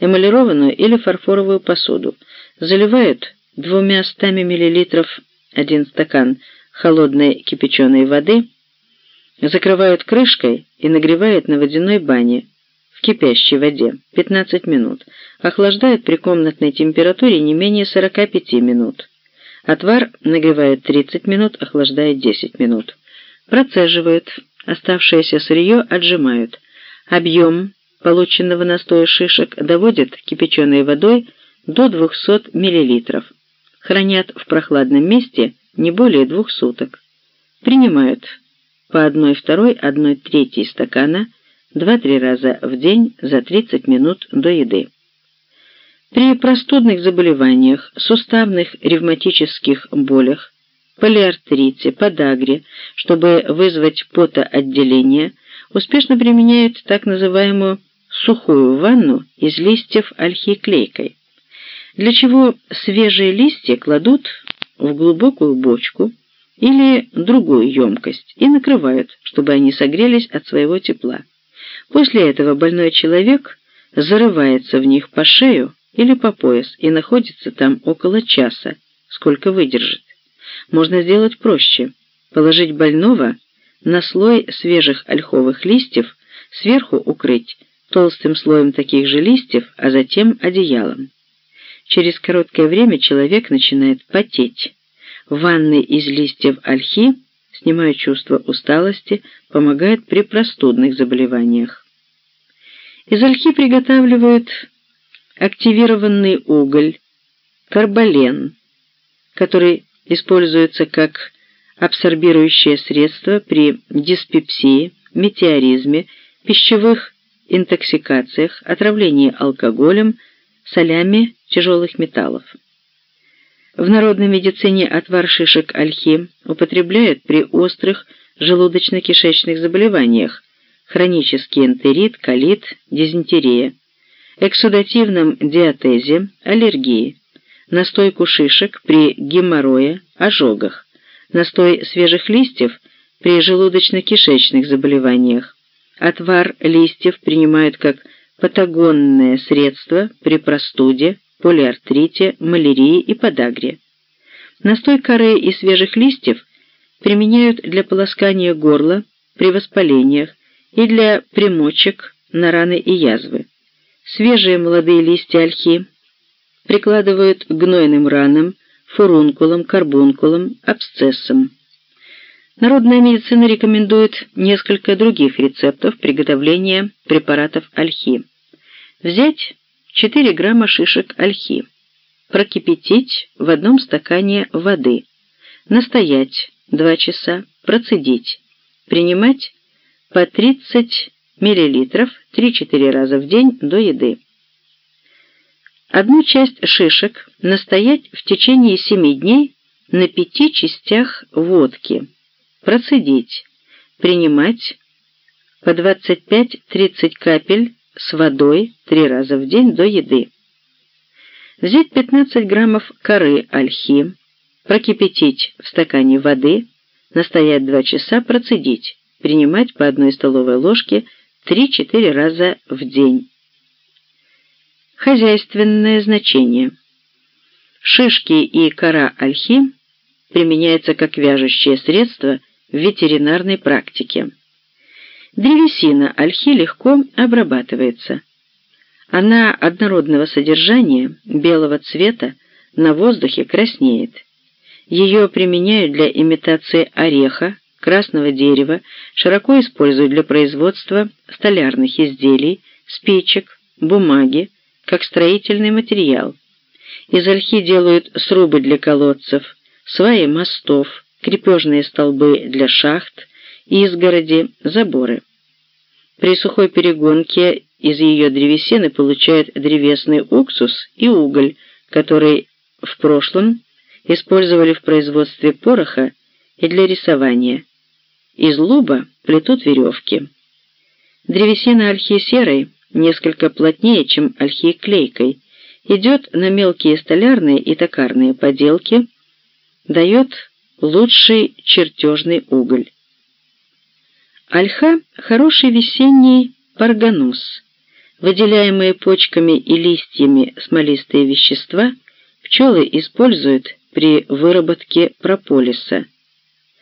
эмалированную или фарфоровую посуду, заливают двумя стами миллилитров один стакан холодной кипяченой воды, закрывают крышкой и нагревают на водяной бане в кипящей воде 15 минут, охлаждают при комнатной температуре не менее 45 минут. Отвар нагревают 30 минут, охлаждают 10 минут. Процеживают, оставшееся сырье отжимают. Объем полученного настоя шишек доводят кипяченой водой до 200 мл. Хранят в прохладном месте не более двух суток. Принимают по 1-2, 1-3 стакана 2-3 раза в день за 30 минут до еды. При простудных заболеваниях, суставных ревматических болях, полиартрите, подагре, чтобы вызвать потоотделение, успешно применяют так называемую сухую ванну из листьев ольхи клейкой, для чего свежие листья кладут в глубокую бочку или другую емкость и накрывают, чтобы они согрелись от своего тепла. После этого больной человек зарывается в них по шею или по пояс и находится там около часа, сколько выдержит. Можно сделать проще. Положить больного на слой свежих ольховых листьев, сверху укрыть толстым слоем таких же листьев, а затем одеялом. Через короткое время человек начинает потеть. Ванны из листьев ольхи снимают чувство усталости, помогают при простудных заболеваниях. Из ольхи приготавливают активированный уголь, карболен, который используется как абсорбирующее средство при диспепсии, метеоризме, пищевых интоксикациях, отравлении алкоголем, солями тяжелых металлов. В народной медицине отвар шишек ольхи употребляют при острых желудочно-кишечных заболеваниях, хронический энтерит, колит, дизентерия, эксудативном диатезе, аллергии, настойку шишек при геморрое, ожогах, настой свежих листьев при желудочно-кишечных заболеваниях. Отвар листьев принимают как патагонное средство при простуде, полиартрите, малярии и подагре. Настой коры и свежих листьев применяют для полоскания горла при воспалениях и для примочек на раны и язвы. Свежие молодые листья ольхи прикладывают к гнойным ранам, фурункулам, карбункулам, абсцессам. Народная медицина рекомендует несколько других рецептов приготовления препаратов ольхи. Взять 4 грамма шишек ольхи, прокипятить в одном стакане воды, настоять 2 часа, процедить, принимать по 30 мл 3-4 раза в день до еды. Одну часть шишек настоять в течение 7 дней на пяти частях водки, процедить, принимать по 25-30 капель с водой 3 раза в день до еды. Взять 15 граммов коры ольхи, прокипятить в стакане воды, настоять 2 часа, процедить, принимать по одной столовой ложке 3-4 раза в день. Хозяйственное значение. Шишки и кора ольхи применяются как вяжущее средство в ветеринарной практике. Древесина ольхи легко обрабатывается. Она однородного содержания, белого цвета, на воздухе краснеет. Ее применяют для имитации ореха, красного дерева, широко используют для производства столярных изделий, спичек, бумаги, как строительный материал. Из ольхи делают срубы для колодцев, сваи мостов, крепежные столбы для шахт, изгороди, заборы. При сухой перегонке из ее древесины получают древесный уксус и уголь, который в прошлом использовали в производстве пороха и для рисования. Из луба плетут веревки. Древесина ольхи серой несколько плотнее, чем ольхи клейкой, идет на мелкие столярные и токарные поделки, дает лучший чертежный уголь. Ольха – хороший весенний парганус. Выделяемые почками и листьями смолистые вещества пчелы используют при выработке прополиса.